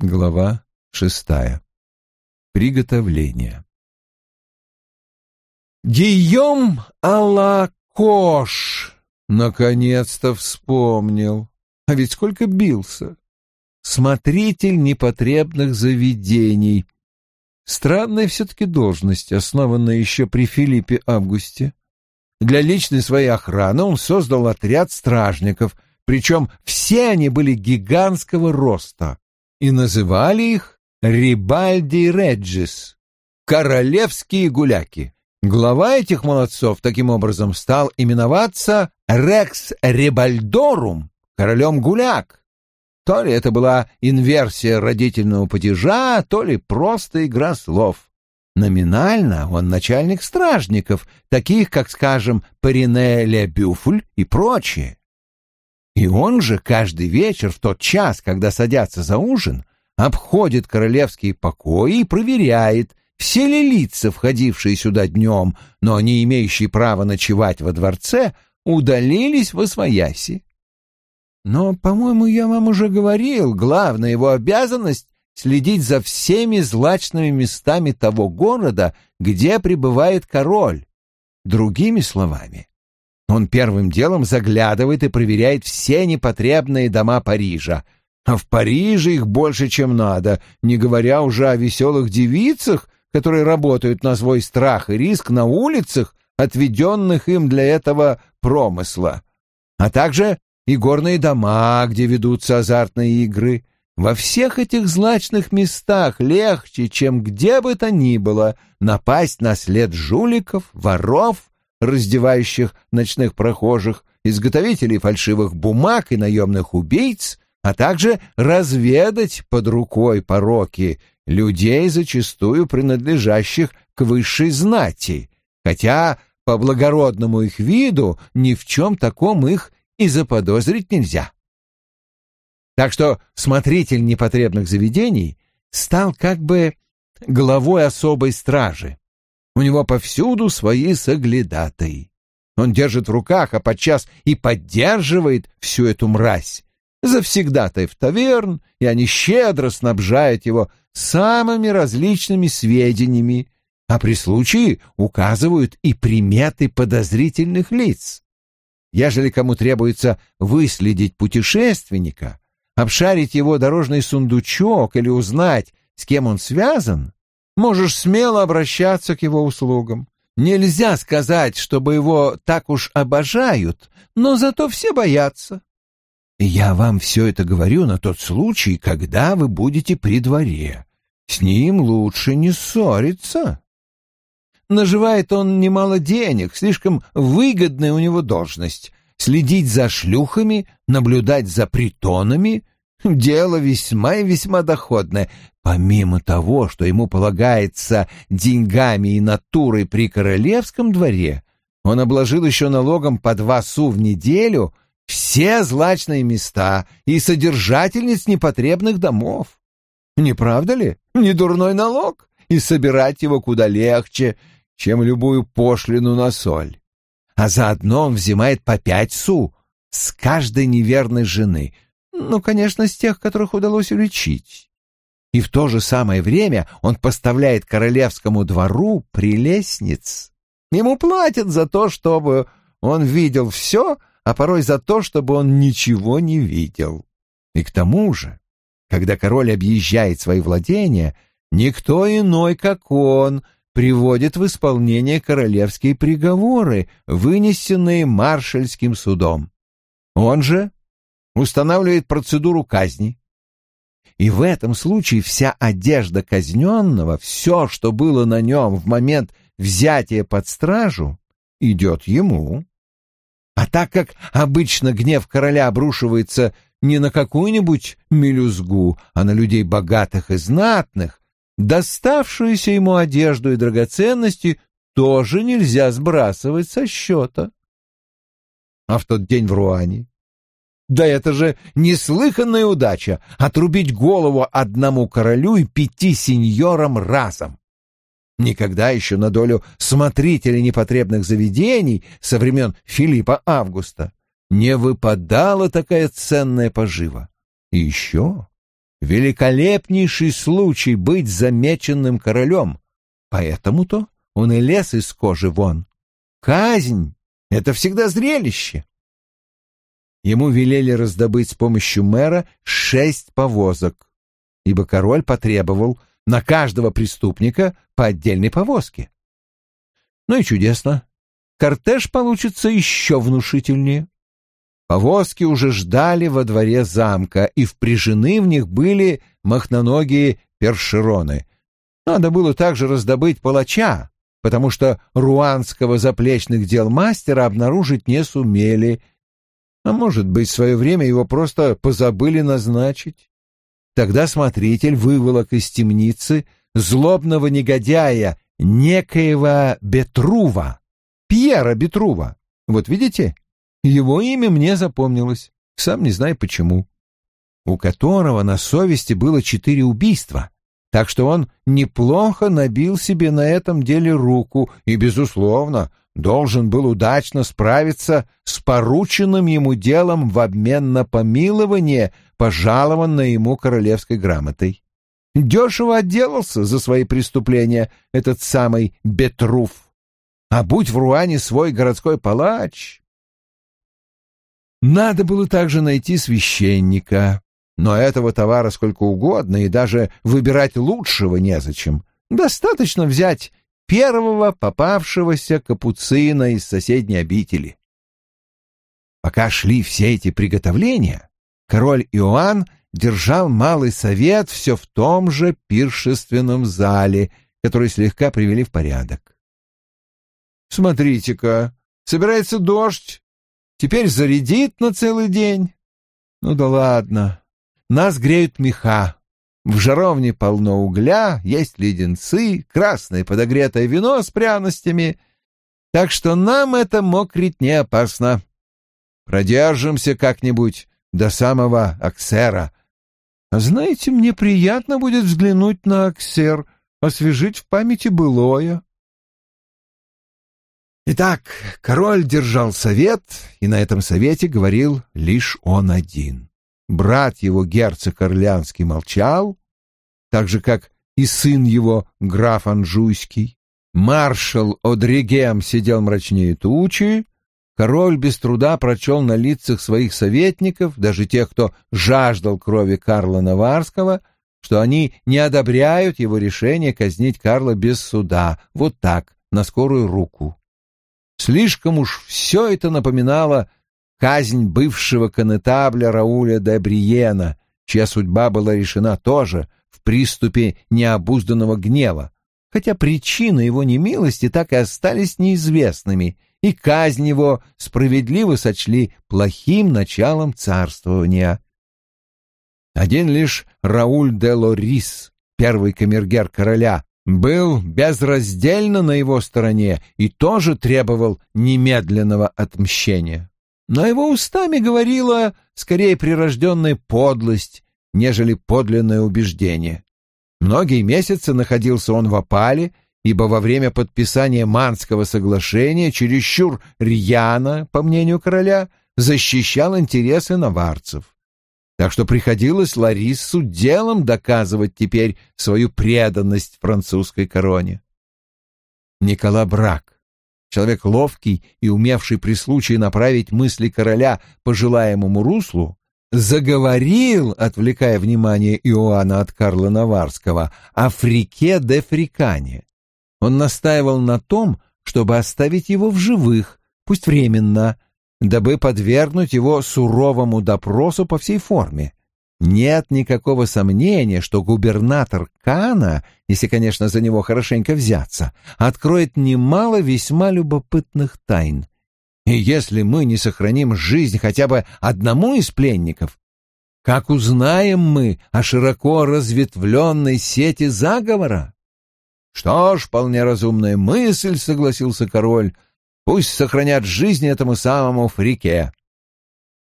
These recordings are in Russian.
Глава шестая. Приготовление. Гийом Алакош наконец-то вспомнил. А ведь сколько бился. Смотритель непотребных заведений. Странная все-таки должность, основанная еще при Филиппе Августе. Для личной своей охраны он создал отряд стражников, причем все они были гигантского роста и называли их Рибальди Реджис, королевские гуляки. Глава этих молодцов таким образом стал именоваться Рекс Рибальдорум, королем гуляк. То ли это была инверсия родительного падежа, то ли просто игра слов. Номинально он начальник стражников, таких как, скажем, Парине Бюфль и прочие. И он же каждый вечер в тот час, когда садятся за ужин, обходит королевские покои и проверяет, все ли лица, входившие сюда днем, но не имеющие права ночевать во дворце, удалились во свояси. Но, по-моему, я вам уже говорил, главная его обязанность — следить за всеми злачными местами того города, где пребывает король. Другими словами, он первым делом заглядывает и проверяет все непотребные дома Парижа. А в Париже их больше, чем надо, не говоря уже о веселых девицах, которые работают на свой страх и риск на улицах, отведенных им для этого промысла. А также и горные дома, где ведутся азартные игры. Во всех этих злачных местах легче, чем где бы то ни было, напасть на след жуликов, воров раздевающих ночных прохожих, изготовителей фальшивых бумаг и наемных убийц, а также разведать под рукой пороки людей, зачастую принадлежащих к высшей знати, хотя по благородному их виду ни в чем таком их и заподозрить нельзя. Так что смотритель непотребных заведений стал как бы главой особой стражи, у него повсюду свои соглядатые. Он держит в руках, а подчас и поддерживает всю эту мразь. Завсегдатай в таверн, и они щедро снабжают его самыми различными сведениями, а при случае указывают и приметы подозрительных лиц. Ежели кому требуется выследить путешественника, обшарить его дорожный сундучок или узнать, с кем он связан, Можешь смело обращаться к его услугам. Нельзя сказать, чтобы его так уж обожают, но зато все боятся. Я вам все это говорю на тот случай, когда вы будете при дворе. С ним лучше не ссориться. Наживает он немало денег, слишком выгодная у него должность. Следить за шлюхами, наблюдать за притонами — Дело весьма и весьма доходное. Помимо того, что ему полагается деньгами и натурой при королевском дворе, он обложил еще налогом по два су в неделю все злачные места и содержательниц непотребных домов. Не правда ли? Не дурной налог, и собирать его куда легче, чем любую пошлину на соль. А заодно он взимает по пять су с каждой неверной жены — ну, конечно, с тех, которых удалось уличить. И в то же самое время он поставляет королевскому двору прелестниц. Ему платят за то, чтобы он видел все, а порой за то, чтобы он ничего не видел. И к тому же, когда король объезжает свои владения, никто иной, как он, приводит в исполнение королевские приговоры, вынесенные маршальским судом. Он же устанавливает процедуру казни. И в этом случае вся одежда казненного, все, что было на нем в момент взятия под стражу, идет ему. А так как обычно гнев короля обрушивается не на какую-нибудь мелюзгу, а на людей богатых и знатных, доставшуюся ему одежду и драгоценности тоже нельзя сбрасывать со счета. А в тот день в Руане да это же неслыханная удача — отрубить голову одному королю и пяти сеньорам разом. Никогда еще на долю смотрителей непотребных заведений со времен Филиппа Августа не выпадала такая ценная пожива. И еще великолепнейший случай быть замеченным королем. Поэтому-то он и лез из кожи вон. Казнь — это всегда зрелище. Ему велели раздобыть с помощью мэра шесть повозок, ибо король потребовал на каждого преступника по отдельной повозке. Ну и чудесно. Кортеж получится еще внушительнее. Повозки уже ждали во дворе замка, и впряжены в них были махноногие першероны. Надо было также раздобыть палача, потому что руанского заплечных дел мастера обнаружить не сумели, а может быть, в свое время его просто позабыли назначить. Тогда смотритель выволок из темницы злобного негодяя некоего Бетрува, Пьера Бетрува. Вот видите, его имя мне запомнилось, сам не знаю почему. У которого на совести было четыре убийства, так что он неплохо набил себе на этом деле руку и, безусловно, должен был удачно справиться с порученным ему делом в обмен на помилование, пожалованное ему королевской грамотой. Дешево отделался за свои преступления этот самый Бетруф. А будь в Руане свой городской палач, надо было также найти священника, но этого товара сколько угодно, и даже выбирать лучшего незачем. Достаточно взять первого попавшегося капуцина из соседней обители. Пока шли все эти приготовления, король Иоанн держал малый совет все в том же пиршественном зале, который слегка привели в порядок. «Смотрите-ка, собирается дождь, Теперь зарядит на целый день. Ну да ладно. Нас греют меха. В жаровне полно угля, есть леденцы, красное подогретое вино с пряностями. Так что нам это мокрить не опасно. Продержимся как-нибудь до самого Аксера. Знаете, мне приятно будет взглянуть на Аксер, освежить в памяти былое. Итак, король держал совет, и на этом совете говорил лишь он один. Брат его, герцог Орлеанский, молчал, так же, как и сын его, граф Анжуйский. Маршал Одригем сидел мрачнее тучи, король без труда прочел на лицах своих советников, даже тех, кто жаждал крови Карла Наварского, что они не одобряют его решение казнить Карла без суда, вот так, на скорую руку. Слишком уж все это напоминало казнь бывшего конетабля Рауля де Бриена, чья судьба была решена тоже в приступе необузданного гнева, хотя причины его немилости так и остались неизвестными, и казнь его справедливо сочли плохим началом царствования. Один лишь Рауль де Лорис, первый камергер короля, был безраздельно на его стороне и тоже требовал немедленного отмщения. Но его устами говорила скорее прирожденная подлость, нежели подлинное убеждение. Многие месяцы находился он в опале, ибо во время подписания Манского соглашения чересчур рьяно, по мнению короля, защищал интересы наварцев так что приходилось Лариссу делом доказывать теперь свою преданность французской короне. Никола Брак, человек ловкий и умевший при случае направить мысли короля по желаемому руслу, заговорил, отвлекая внимание Иоанна от Карла Наварского, о Фрике де Фрикане. Он настаивал на том, чтобы оставить его в живых, пусть временно, дабы подвергнуть его суровому допросу по всей форме. Нет никакого сомнения, что губернатор Кана, если, конечно, за него хорошенько взяться, откроет немало весьма любопытных тайн. И если мы не сохраним жизнь хотя бы одному из пленников, как узнаем мы о широко разветвленной сети заговора? Что ж, вполне разумная мысль, согласился король, Пусть сохранят жизнь этому самому Фрике.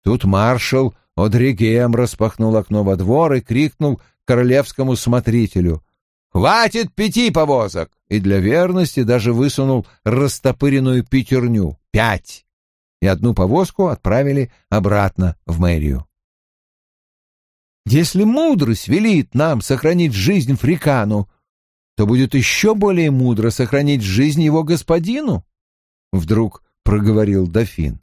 Тут маршал Одригем распахнул окно во двор и крикнул королевскому смотрителю «Хватит пяти повозок!» и для верности даже высунул растопыренную пятерню — пять, и одну повозку отправили обратно в мэрию. Если мудрость велит нам сохранить жизнь Фрикану, то будет еще более мудро сохранить жизнь его господину, — вдруг проговорил дофин.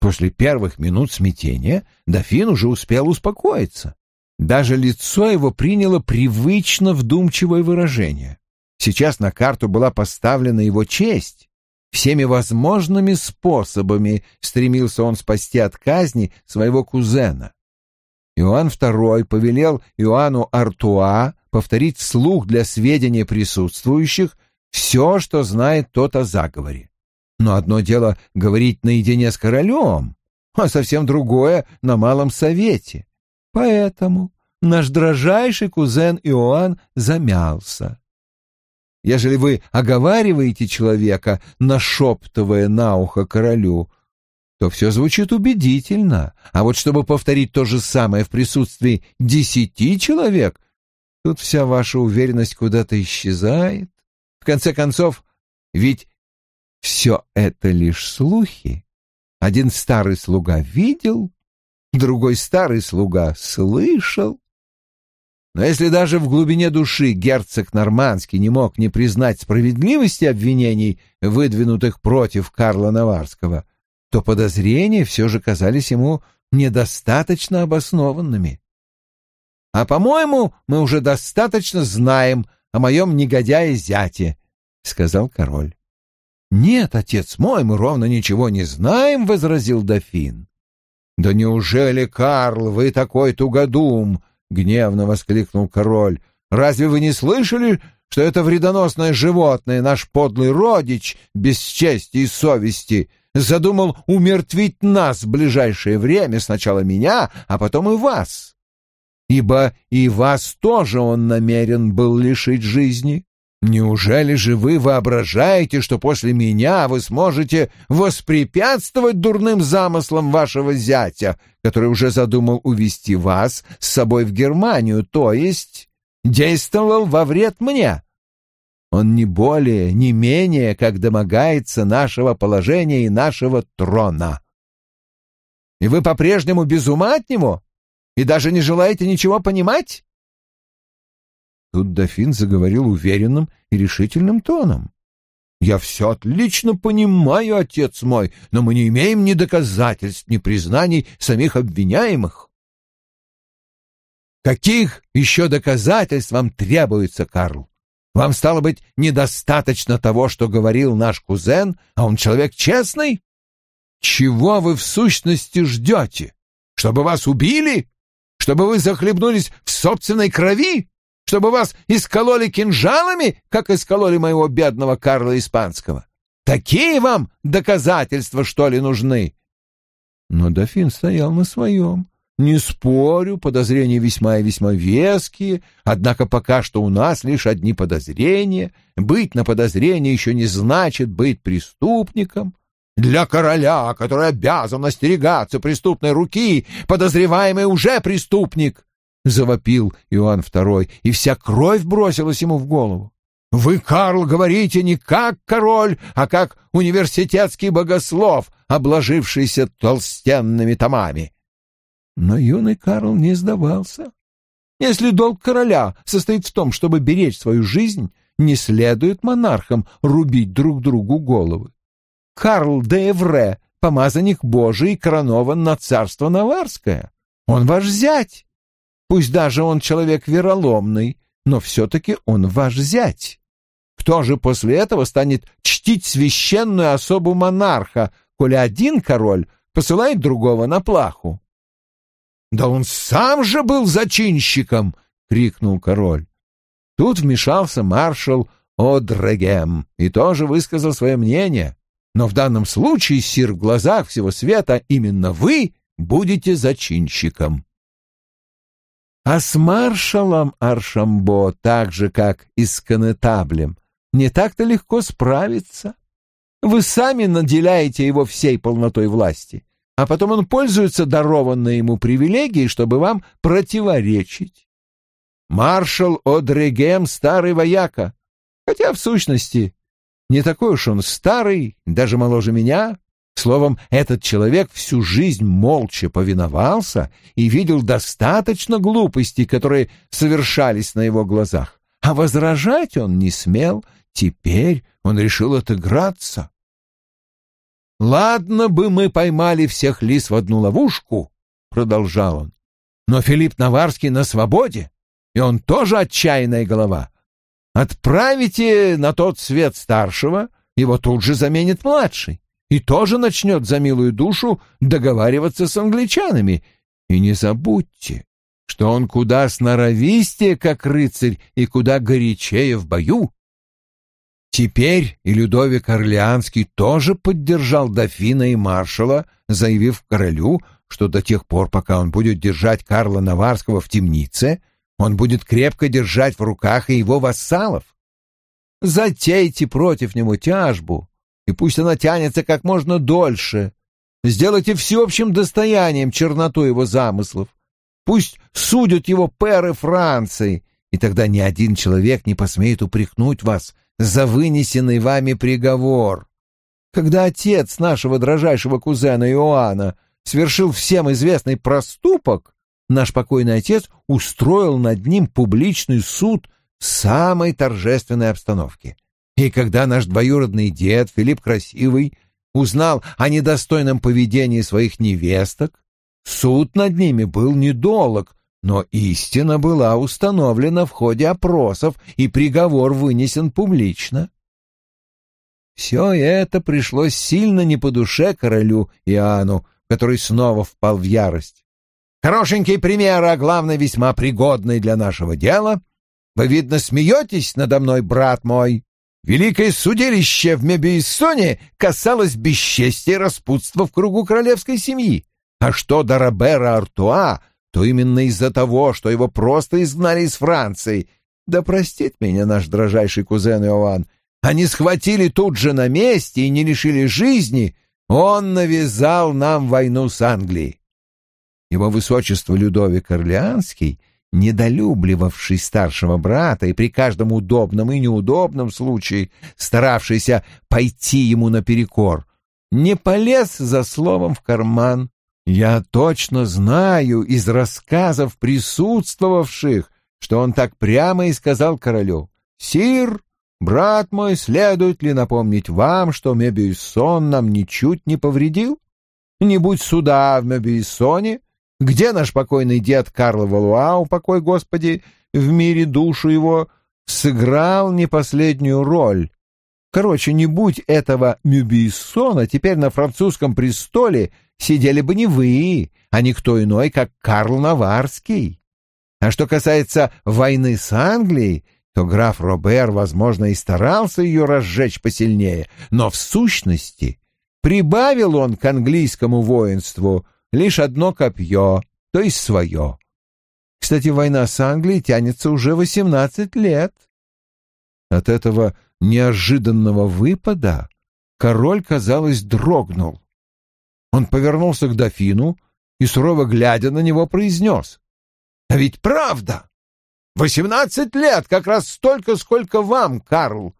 После первых минут смятения дофин уже успел успокоиться. Даже лицо его приняло привычно вдумчивое выражение. Сейчас на карту была поставлена его честь. Всеми возможными способами стремился он спасти от казни своего кузена. Иоанн II повелел Иоанну Артуа повторить вслух для сведения присутствующих все, что знает тот о заговоре. Но одно дело говорить наедине с королем, а совсем другое — на малом совете. Поэтому наш дрожайший кузен Иоанн замялся. Ежели вы оговариваете человека, нашептывая на ухо королю, то все звучит убедительно, а вот чтобы повторить то же самое в присутствии десяти человек, тут вся ваша уверенность куда-то исчезает. В конце концов, ведь все это лишь слухи. Один старый слуга видел, другой старый слуга слышал. Но если даже в глубине души герцог Нормандский не мог не признать справедливости обвинений, выдвинутых против Карла Наварского, то подозрения все же казались ему недостаточно обоснованными. «А, по-моему, мы уже достаточно знаем о моем негодяе-зяте», — сказал король. «Нет, отец мой, мы ровно ничего не знаем», — возразил дофин. «Да неужели, Карл, вы такой тугодум?» — гневно воскликнул король. «Разве вы не слышали, что это вредоносное животное, наш подлый родич, без чести и совести, задумал умертвить нас в ближайшее время, сначала меня, а потом и вас. Ибо и вас тоже он намерен был лишить жизни. Неужели же вы воображаете, что после меня вы сможете воспрепятствовать дурным замыслам вашего зятя, который уже задумал увести вас с собой в Германию, то есть действовал во вред мне?» Он не более, не менее, как домогается нашего положения и нашего трона. И вы по-прежнему без ума от него? И даже не желаете ничего понимать? Тут дофин заговорил уверенным и решительным тоном. «Я все отлично понимаю, отец мой, но мы не имеем ни доказательств, ни признаний самих обвиняемых». «Каких еще доказательств вам требуется, Карл? Вам, стало быть, недостаточно того, что говорил наш кузен, а он человек честный? Чего вы в сущности ждете? Чтобы вас убили? Чтобы вы захлебнулись в собственной крови? Чтобы вас искололи кинжалами, как искололи моего бедного Карла Испанского? Такие вам доказательства, что ли, нужны?» Но дофин стоял на своем. Не спорю, подозрения весьма и весьма веские, однако пока что у нас лишь одни подозрения. Быть на подозрении еще не значит быть преступником. Для короля, который обязан остерегаться преступной руки, подозреваемый уже преступник, — завопил Иоанн II, и вся кровь бросилась ему в голову. Вы, Карл, говорите не как король, а как университетский богослов, обложившийся толстенными томами. Но юный Карл не сдавался. Если долг короля состоит в том, чтобы беречь свою жизнь, не следует монархам рубить друг другу головы. Карл де Эвре, помазанник Божий, коронован на царство Наварское. Он ваш зять. Пусть даже он человек вероломный, но все-таки он ваш зять. Кто же после этого станет чтить священную особу монарха, коли один король посылает другого на плаху? «Да он сам же был зачинщиком!» — крикнул король. Тут вмешался маршал Одрегем и тоже высказал свое мнение. Но в данном случае, сир, в глазах всего света именно вы будете зачинщиком. А с маршалом Аршамбо, так же, как и с конетаблем, не так-то легко справиться. Вы сами наделяете его всей полнотой власти а потом он пользуется дарованной ему привилегией, чтобы вам противоречить. Маршал Одрегем — старый вояка, хотя в сущности не такой уж он старый, даже моложе меня, Словом, этот человек всю жизнь молча повиновался и видел достаточно глупостей, которые совершались на его глазах. А возражать он не смел, теперь он решил отыграться. «Ладно бы мы поймали всех лис в одну ловушку», — продолжал он, — «но Филипп Наварский на свободе, и он тоже отчаянная голова. Отправите на тот свет старшего, его тут же заменит младший и тоже начнет за милую душу договариваться с англичанами. И не забудьте, что он куда сноровистее, как рыцарь, и куда горячее в бою. Теперь и Людовик Орлеанский тоже поддержал дофина и маршала, заявив королю, что до тех пор, пока он будет держать Карла Наварского в темнице, он будет крепко держать в руках и его вассалов. Затейте против него тяжбу, и пусть она тянется как можно дольше. Сделайте всеобщим достоянием черноту его замыслов. Пусть судят его пэры Франции, и тогда ни один человек не посмеет упрекнуть вас за вынесенный вами приговор. Когда отец нашего дрожайшего кузена Иоанна совершил всем известный проступок, наш покойный отец устроил над ним публичный суд в самой торжественной обстановке. И когда наш двоюродный дед Филипп Красивый узнал о недостойном поведении своих невесток, суд над ними был недолг, но истина была установлена в ходе опросов, и приговор вынесен публично. Все это пришлось сильно не по душе королю Иоанну, который снова впал в ярость. Хорошенький пример, а главное, весьма пригодный для нашего дела. Вы, видно, смеетесь надо мной, брат мой. Великое судилище в Мебииссоне касалось бесчестия и распутства в кругу королевской семьи. А что до Робера Артуа, то именно из-за того, что его просто изгнали из Франции. Да простит меня наш дрожайший кузен Иоанн. Они схватили тут же на месте и не лишили жизни. Он навязал нам войну с Англией. Его высочество Людовик Орлеанский недолюбливавший старшего брата и при каждом удобном и неудобном случае старавшийся пойти ему наперекор, не полез за словом в карман. Я точно знаю из рассказов присутствовавших, что он так прямо и сказал королю, «Сир, брат мой, следует ли напомнить вам, что Мебиусон нам ничуть не повредил? Не будь суда в Мебиусоне, где наш покойный дед Карл Валуа, упокой Господи, в мире душу его, сыграл не последнюю роль? Короче, не будь этого Мюбиссона, теперь на французском престоле сидели бы не вы, а никто иной, как Карл Наварский. А что касается войны с Англией, то граф Робер, возможно, и старался ее разжечь посильнее, но в сущности прибавил он к английскому воинству — лишь одно копье, то есть свое. Кстати, война с Англией тянется уже восемнадцать лет. От этого неожиданного выпада король, казалось, дрогнул. Он повернулся к дофину и, сурово глядя на него, произнес. «А ведь правда! Восемнадцать лет, как раз столько, сколько вам, Карл!»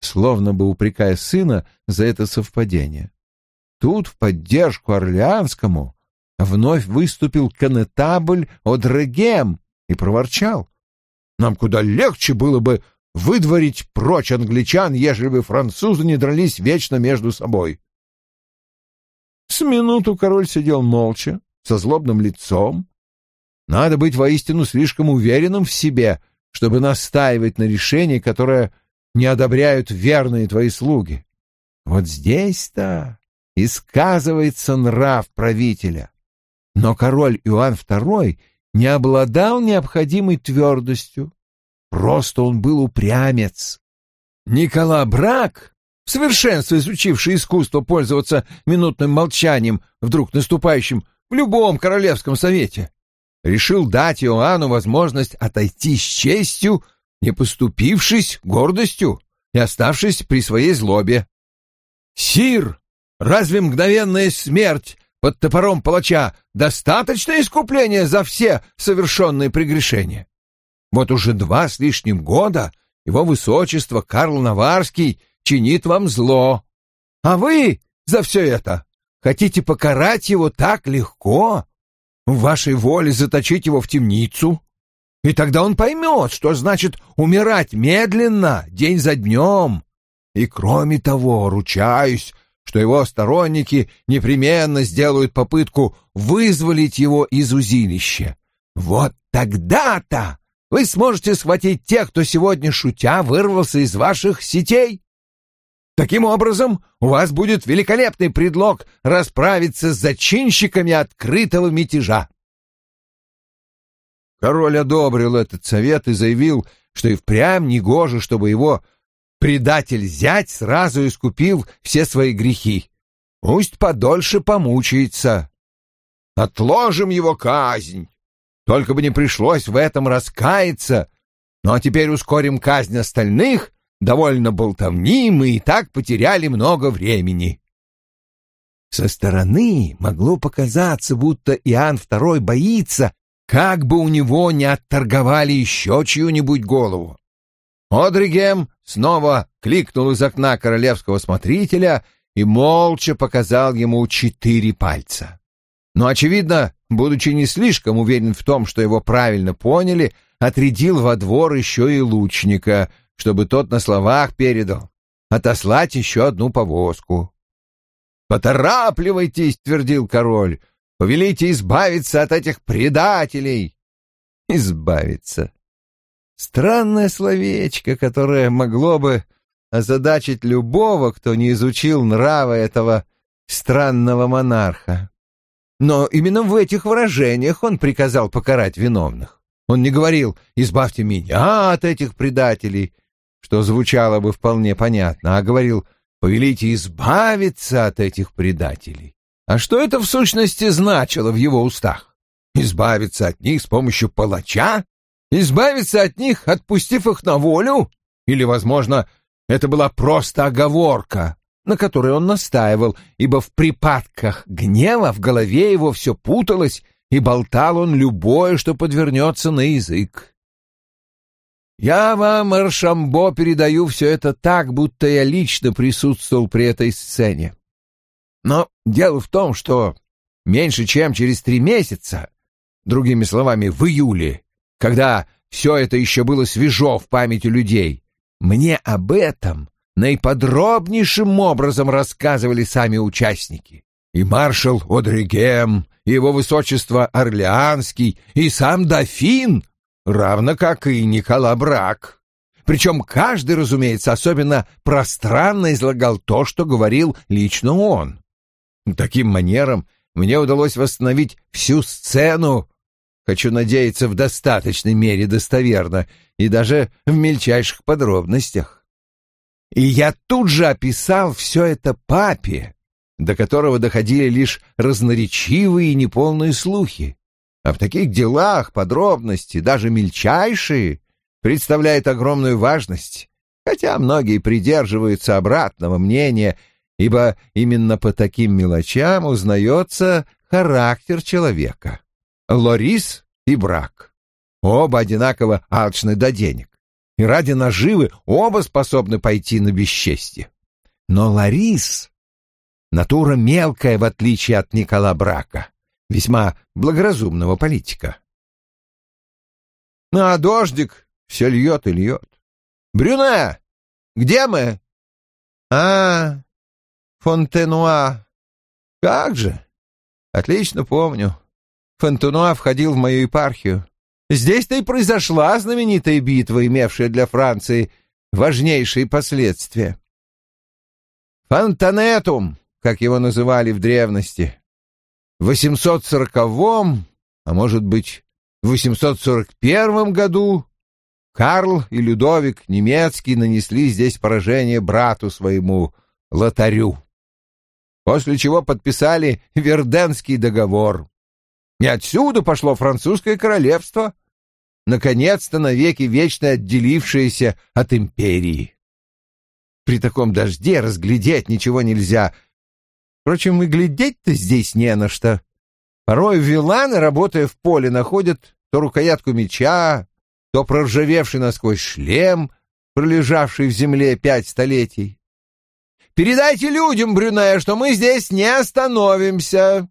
Словно бы упрекая сына за это совпадение. Тут в поддержку Орлеанскому вновь выступил конетабль Одрегем и проворчал. «Нам куда легче было бы выдворить прочь англичан, ежели бы французы не дрались вечно между собой». С минуту король сидел молча, со злобным лицом. Надо быть воистину слишком уверенным в себе, чтобы настаивать на решении, которое не одобряют верные твои слуги. Вот здесь-то и сказывается нрав правителя. Но король Иоанн II не обладал необходимой твердостью. Просто он был упрямец. Никола Брак, в совершенстве изучивший искусство пользоваться минутным молчанием, вдруг наступающим в любом королевском совете, решил дать Иоанну возможность отойти с честью, не поступившись гордостью и оставшись при своей злобе. «Сир, разве мгновенная смерть под топором палача достаточно искупления за все совершенные прегрешения. Вот уже два с лишним года его высочество Карл Наварский чинит вам зло, а вы за все это? Хотите покарать его так легко? В вашей воле заточить его в темницу? И тогда он поймет, что значит умирать медленно, день за днем. И кроме того, ручаюсь, что его сторонники непременно сделают попытку вызволить его из узилища. Вот тогда-то вы сможете схватить тех, кто сегодня, шутя, вырвался из ваших сетей. Таким образом, у вас будет великолепный предлог расправиться с зачинщиками открытого мятежа. Король одобрил этот совет и заявил, что и впрямь негоже, чтобы его предатель-зять сразу искупил все свои грехи. Пусть подольше помучается. Отложим его казнь. Только бы не пришлось в этом раскаяться. Ну а теперь ускорим казнь остальных. Довольно болтовни, мы и так потеряли много времени. Со стороны могло показаться, будто Иоанн II боится, как бы у него не отторговали еще чью-нибудь голову. Одригем снова кликнул из окна королевского смотрителя и молча показал ему четыре пальца. Но, очевидно, будучи не слишком уверен в том, что его правильно поняли, отрядил во двор еще и лучника, чтобы тот на словах передал, отослать еще одну повозку. «Поторапливайтесь!» — твердил король. Повелите избавиться от этих предателей. Избавиться. Странное словечко, которое могло бы озадачить любого, кто не изучил нрава этого странного монарха. Но именно в этих выражениях он приказал покарать виновных. Он не говорил «избавьте меня от этих предателей», что звучало бы вполне понятно, а говорил «повелите избавиться от этих предателей». А что это в сущности значило в его устах? Избавиться от них с помощью палача? Избавиться от них, отпустив их на волю? Или, возможно, это была просто оговорка, на которой он настаивал, ибо в припадках гнева в голове его все путалось, и болтал он любое, что подвернется на язык. Я вам, Аршамбо, передаю все это так, будто я лично присутствовал при этой сцене. Но дело в том, что меньше чем через три месяца, другими словами, в июле, когда все это еще было свежо в памяти людей, мне об этом наиподробнейшим образом рассказывали сами участники. И маршал Одригем, и его высочество Орлеанский, и сам дофин, равно как и Никола Брак. Причем каждый, разумеется, особенно пространно излагал то, что говорил лично он. Таким манером мне удалось восстановить всю сцену, хочу надеяться, в достаточной мере достоверно и даже в мельчайших подробностях. И я тут же описал все это папе, до которого доходили лишь разноречивые и неполные слухи. А в таких делах подробности, даже мельчайшие, представляют огромную важность, хотя многие придерживаются обратного мнения ибо именно по таким мелочам узнается характер человека. Лорис и брак. Оба одинаково алчны до денег. И ради наживы оба способны пойти на бесчестье. Но Ларис — натура мелкая, в отличие от Никола Брака, весьма благоразумного политика. Ну а дождик все льет и льет. «Брюне, где мы?» «А, Фонтенуа. Как же? Отлично помню. Фонтенуа входил в мою епархию. Здесь-то и произошла знаменитая битва, имевшая для Франции важнейшие последствия. Фонтанетум, как его называли в древности. В 840-м, а может быть, в 841 году Карл и Людовик немецкий нанесли здесь поражение брату своему Лотарю после чего подписали Верденский договор. И отсюда пошло французское королевство, наконец-то навеки вечно отделившееся от империи. При таком дожде разглядеть ничего нельзя. Впрочем, и глядеть-то здесь не на что. Порой виланы, работая в поле, находят то рукоятку меча, то проржавевший насквозь шлем, пролежавший в земле пять столетий. Передайте людям, Брюне, что мы здесь не остановимся!»